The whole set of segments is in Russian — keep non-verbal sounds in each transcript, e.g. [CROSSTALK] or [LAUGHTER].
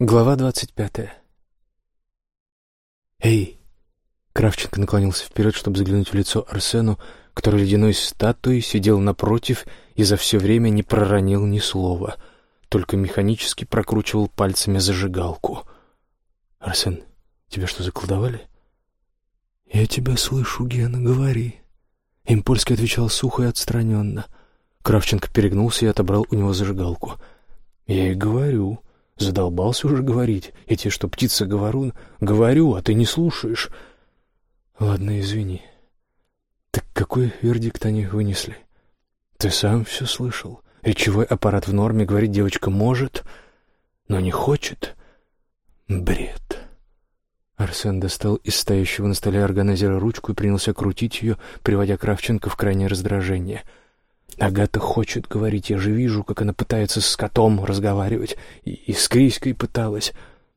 Глава двадцать пятая. «Эй!» Кравченко наклонился вперед, чтобы заглянуть в лицо Арсену, который ледяной статуей сидел напротив и за все время не проронил ни слова, только механически прокручивал пальцами зажигалку. «Арсен, тебя что, заколдовали?» «Я тебя слышу, Гена, говори». Импольский отвечал сухо и отстраненно. Кравченко перегнулся и отобрал у него зажигалку. «Я и говорю». Задолбался уже говорить. Тебе что, птица-говорун? Говорю, а ты не слушаешь. Ладно, извини. Так какой вердикт они вынесли? Ты сам все слышал. Речевой аппарат в норме, говорит, девочка может, но не хочет. Бред. Арсен достал из стоящего на столе органайзера ручку и принялся крутить ее, приводя Кравченко в крайнее раздражение — Агата хочет говорить, я же вижу, как она пытается с котом разговаривать, и, с Криськой пыталась,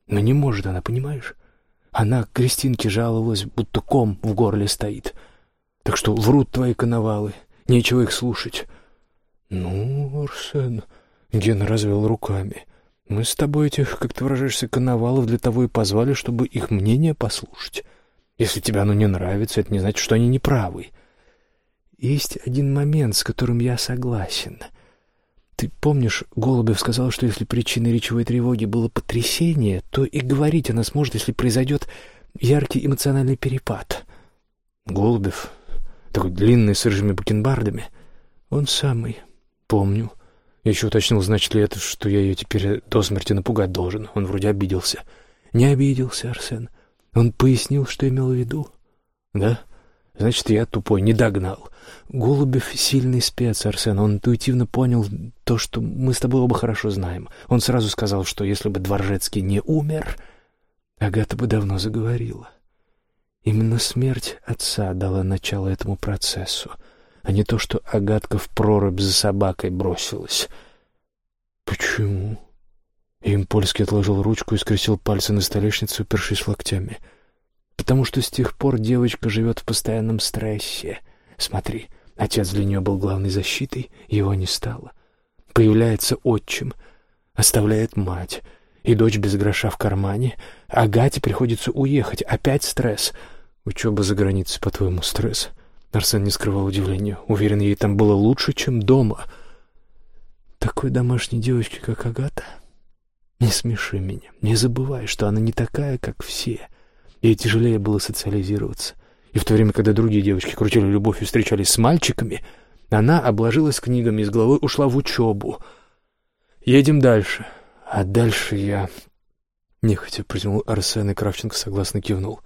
но не может она, понимаешь? Она к Кристинке жаловалась, будто ком в горле стоит. Так что врут твои коновалы, нечего их слушать. Ну, Арсен, Гена развел руками. Мы с тобой этих, как ты выражаешься, коновалов для того и позвали, чтобы их мнение послушать. Если тебе оно не нравится, это не значит, что они неправы. Есть один момент, с которым я согласен. Ты помнишь, Голубев сказал, что если причиной речевой тревоги было потрясение, то и говорить она сможет, если произойдет яркий эмоциональный перепад. Голубев, такой длинный, с рыжими бакенбардами, он самый, помню. Я еще уточнил, значит ли это, что я ее теперь до смерти напугать должен. Он вроде обиделся. Не обиделся, Арсен. Он пояснил, что имел в виду. Да? Значит, я тупой, не догнал. Голубев — сильный спец, Арсен. Он интуитивно понял то, что мы с тобой оба хорошо знаем. Он сразу сказал, что если бы Дворжецкий не умер, Агата бы давно заговорила. Именно смерть отца дала начало этому процессу, а не то, что Агатка в прорубь за собакой бросилась. «Почему?» Импольский отложил ручку и скрестил пальцы на столешницу, упершись локтями. «Потому что с тех пор девочка живет в постоянном стрессе. Смотри, Отец для нее был главной защитой, его не стало. Появляется отчим, оставляет мать, и дочь без гроша в кармане. А Гате приходится уехать, опять стресс. Учеба за границей, по-твоему, стресс? Арсен не скрывал удивления. Уверен, ей там было лучше, чем дома. Такой домашней девочки, как Агата, не смеши меня. Не забывай, что она не такая, как все. Ей тяжелее было социализироваться. И в то время, когда другие девочки крутили любовь и встречались с мальчиками, она обложилась книгами и с головой ушла в учебу. Едем дальше. А дальше я... Нехотя протянул Арсен, и Кравченко согласно кивнул.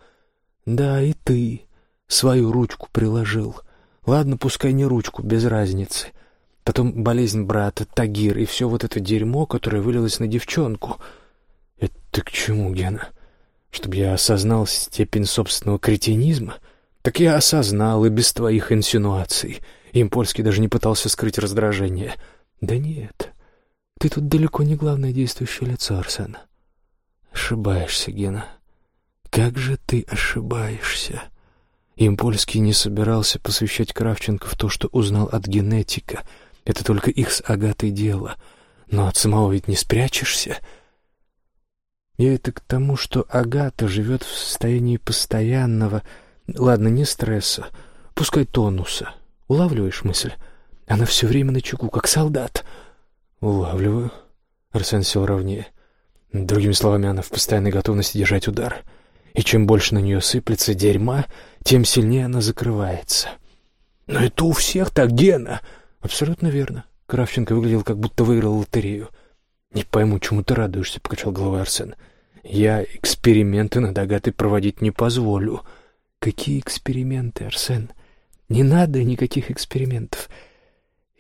Да, и ты свою ручку приложил. Ладно, пускай не ручку, без разницы. Потом болезнь брата, Тагир и все вот это дерьмо, которое вылилось на девчонку. Это к чему, Гена? Чтобы я осознал степень собственного кретинизма — «Так я осознал и без твоих инсинуаций». Импольский даже не пытался скрыть раздражение. «Да нет, ты тут далеко не главное действующее лицо, Арсен. Ошибаешься, Гена. Как же ты ошибаешься?» Импольский не собирался посвящать Кравченко в то, что узнал от генетика. Это только их с Агатой дело. Но от самого ведь не спрячешься. Я это к тому, что Агата живет в состоянии постоянного Ладно, не стресса, пускай тонуса. Улавливаешь мысль? Она все время на чеку, как солдат. Улавливаю. Арсен сел ровнее. Другими словами, она в постоянной готовности держать удар. И чем больше на нее сыплется дерьма, тем сильнее она закрывается. Но это у всех так, Гена. Абсолютно верно. Кравченко выглядел, как будто выиграл лотерею. Не пойму, чему ты радуешься, покачал головой Арсен. Я эксперименты над Агатой проводить не позволю. Какие эксперименты, Арсен? Не надо никаких экспериментов.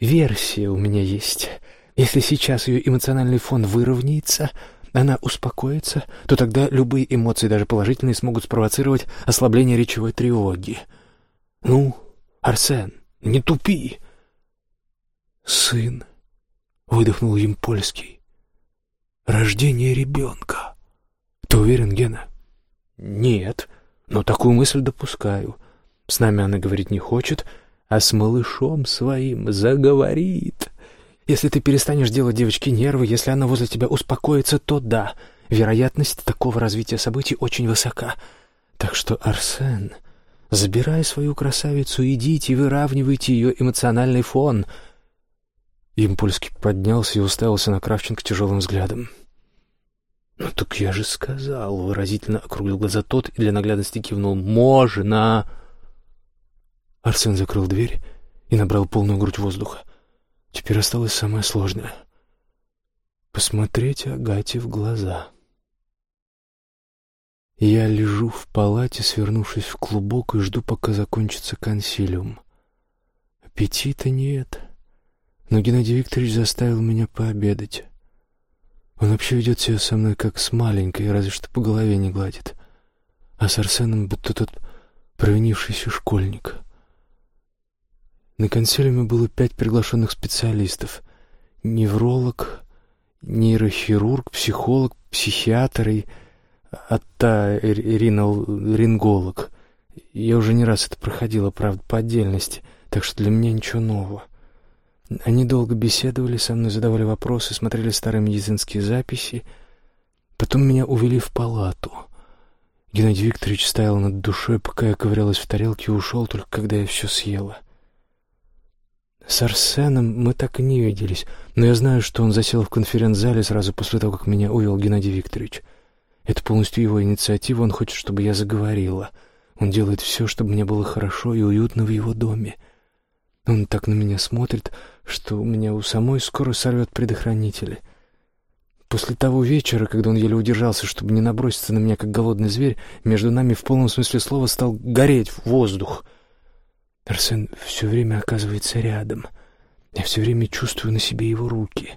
Версия у меня есть. Если сейчас ее эмоциональный фон выровняется, она успокоится, то тогда любые эмоции, даже положительные, смогут спровоцировать ослабление речевой тревоги. Ну, Арсен, не тупи. Сын, выдохнул им польский. Рождение ребенка. Ты уверен, Гена? Нет. Но такую мысль допускаю. С нами она говорить не хочет, а с малышом своим заговорит. Если ты перестанешь делать девочке нервы, если она возле тебя успокоится, то да, вероятность такого развития событий очень высока. Так что, Арсен, забирай свою красавицу, идите выравнивайте ее эмоциональный фон. Импульский поднялся и уставился на Кравченко тяжелым взглядом. «Ну так я же сказал», — выразительно округлил глаза тот и для наглядности кивнул. «Можно!» Арсен закрыл дверь и набрал полную грудь воздуха. Теперь осталось самое сложное — посмотреть Агате в глаза. Я лежу в палате, свернувшись в клубок, и жду, пока закончится консилиум. Аппетита нет, но Геннадий Викторович заставил меня пообедать. Он вообще ведет себя со мной как с маленькой, разве что по голове не гладит. А с Арсеном будто тот провинившийся школьник. На консилиуме было пять приглашенных специалистов. Невролог, нейрохирург, психолог, психиатр и ринолог. Я уже не раз это проходила, правда, по отдельности, так что для меня ничего нового. Они долго беседовали со мной, задавали вопросы, смотрели старые медицинские записи. Потом меня увели в палату. Геннадий Викторович стоял над душой, пока я ковырялась в тарелке и ушел, только когда я все съела. С Арсеном мы так и не виделись, но я знаю, что он засел в конференц-зале сразу после того, как меня увел Геннадий Викторович. Это полностью его инициатива, он хочет, чтобы я заговорила. Он делает все, чтобы мне было хорошо и уютно в его доме. Он так на меня смотрит, что у меня у самой скоро сорвет предохранители. После того вечера, когда он еле удержался, чтобы не наброситься на меня, как голодный зверь, между нами в полном смысле слова стал гореть воздух. Арсен все время оказывается рядом. Я все время чувствую на себе его руки.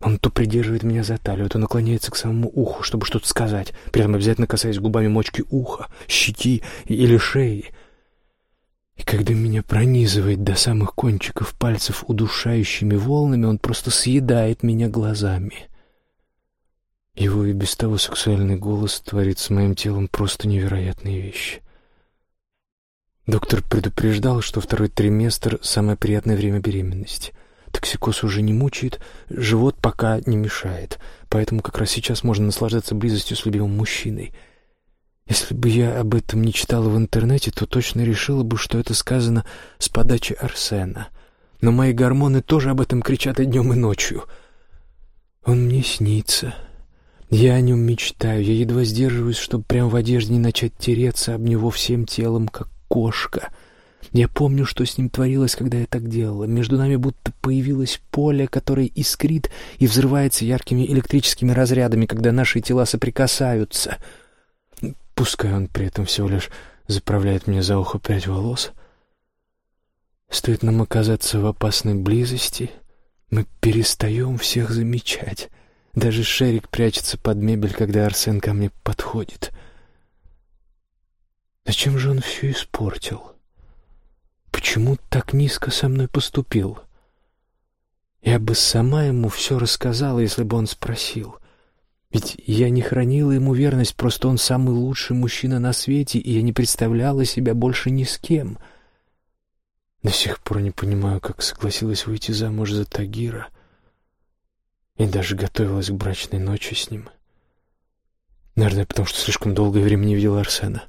Он то придерживает меня за талию, то наклоняется к самому уху, чтобы что-то сказать, при этом обязательно касаясь губами мочки уха, щеки или шеи. И когда меня пронизывает до самых кончиков пальцев удушающими волнами, он просто съедает меня глазами. Его и без того сексуальный голос творит с моим телом просто невероятные вещи. Доктор предупреждал, что второй триместр — самое приятное время беременности. Токсикоз уже не мучает, живот пока не мешает, поэтому как раз сейчас можно наслаждаться близостью с любимым мужчиной — если бы я об этом не читала в интернете, то точно решила бы, что это сказано с подачи Арсена. Но мои гормоны тоже об этом кричат и днем, и ночью. Он мне снится. Я о нем мечтаю. Я едва сдерживаюсь, чтобы прямо в одежде не начать тереться об него всем телом, как кошка. Я помню, что с ним творилось, когда я так делала. Между нами будто появилось поле, которое искрит и взрывается яркими электрическими разрядами, когда наши тела соприкасаются — Пускай он при этом всего лишь заправляет мне за ухо прядь волос. Стоит нам оказаться в опасной близости, мы перестаем всех замечать. Даже Шерик прячется под мебель, когда Арсен ко мне подходит. Зачем же он все испортил? Почему так низко со мной поступил? Я бы сама ему все рассказала, если бы он спросил. Ведь я не хранила ему верность, просто он самый лучший мужчина на свете, и я не представляла себя больше ни с кем. До сих пор не понимаю, как согласилась выйти замуж за Тагира и даже готовилась к брачной ночи с ним. Наверное, потому что слишком долгое время не видела Арсена.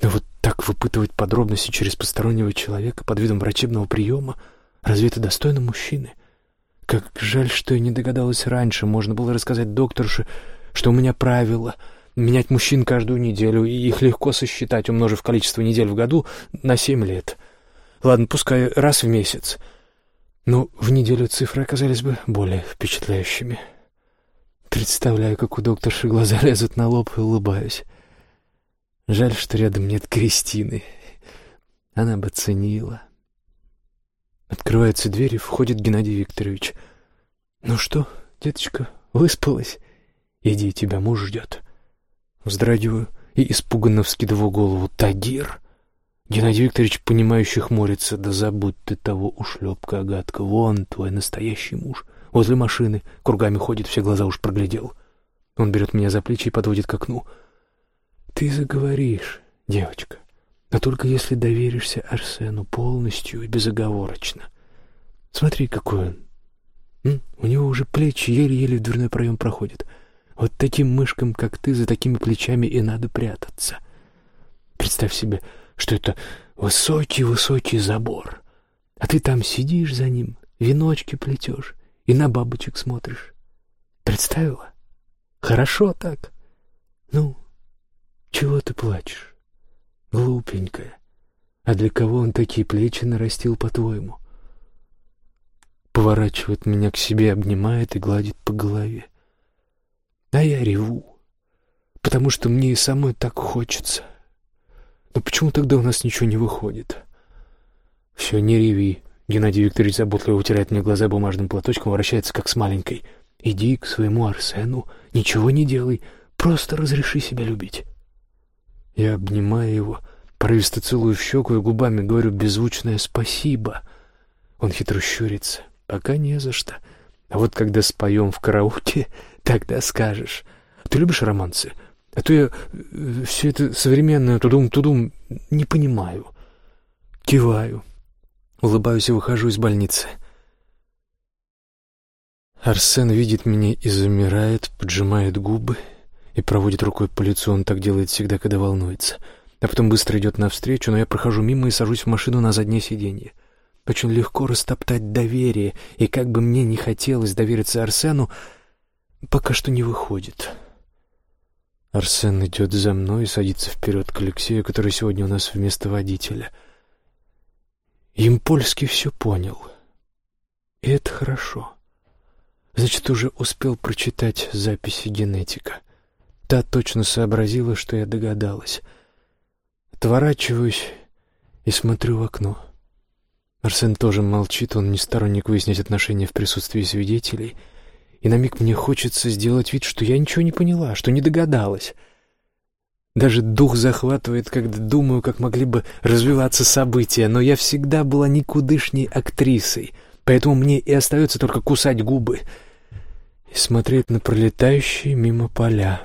Но вот так выпытывать подробности через постороннего человека под видом врачебного приема, разве это достойно мужчины — как жаль, что я не догадалась раньше. Можно было рассказать докторше, что у меня правило — менять мужчин каждую неделю, и их легко сосчитать, умножив количество недель в году на семь лет. Ладно, пускай раз в месяц. Но в неделю цифры оказались бы более впечатляющими. Представляю, как у докторши глаза [LAUGHS] лезут на лоб и улыбаюсь. Жаль, что рядом нет Кристины. Она бы ценила. Открывается дверь, и входит Геннадий Викторович. «Ну что, деточка, выспалась? Иди, тебя муж ждет». Вздрагиваю и испуганно вскидываю голову. «Тагир!» Геннадий Викторович, понимающий, хмурится. «Да забудь ты того ушлепка, Агатка. Вон твой настоящий муж. Возле машины. Кругами ходит, все глаза уж проглядел». Он берет меня за плечи и подводит к окну. «Ты заговоришь, девочка но только если доверишься Арсену полностью и безоговорочно. Смотри, какой он. М? У него уже плечи еле-еле в дверной проем проходят. Вот таким мышкам, как ты, за такими плечами и надо прятаться. Представь себе, что это высокий-высокий забор, а ты там сидишь за ним, веночки плетешь и на бабочек смотришь. Представила? Хорошо так. Ну, чего ты плачешь? Глупенькая. А для кого он такие плечи нарастил, по-твоему? Поворачивает меня к себе, обнимает и гладит по голове. А я реву, потому что мне и самой так хочется. Но почему тогда у нас ничего не выходит? Все, не реви. Геннадий Викторович заботливо утирает мне глаза бумажным платочком, вращается как с маленькой. Иди к своему Арсену, ничего не делай, просто разреши себя любить. Я обнимаю его, порывисто целую в щеку и губами говорю беззвучное «спасибо». Он хитро щурится. Пока не за что. А вот когда споем в караоке, [LAUGHS] тогда скажешь. Ты любишь романсы? А то я э, все это современное тудум-тудум не понимаю. Киваю. Улыбаюсь и выхожу из больницы. Арсен видит меня и замирает, поджимает губы и проводит рукой по лицу. Он так делает всегда, когда волнуется. А потом быстро идет навстречу, но я прохожу мимо и сажусь в машину на заднее сиденье. Очень легко растоптать доверие, и как бы мне не хотелось довериться Арсену, пока что не выходит. Арсен идет за мной и садится вперед к Алексею, который сегодня у нас вместо водителя. Импольский все понял. И это хорошо. Значит, уже успел прочитать записи генетика. Та точно сообразила, что я догадалась. Отворачиваюсь и смотрю в окно. Арсен тоже молчит, он не сторонник выяснить отношения в присутствии свидетелей. И на миг мне хочется сделать вид, что я ничего не поняла, что не догадалась. Даже дух захватывает, когда думаю, как могли бы развиваться события, но я всегда была никудышней актрисой, поэтому мне и остается только кусать губы и смотреть на пролетающие мимо поля.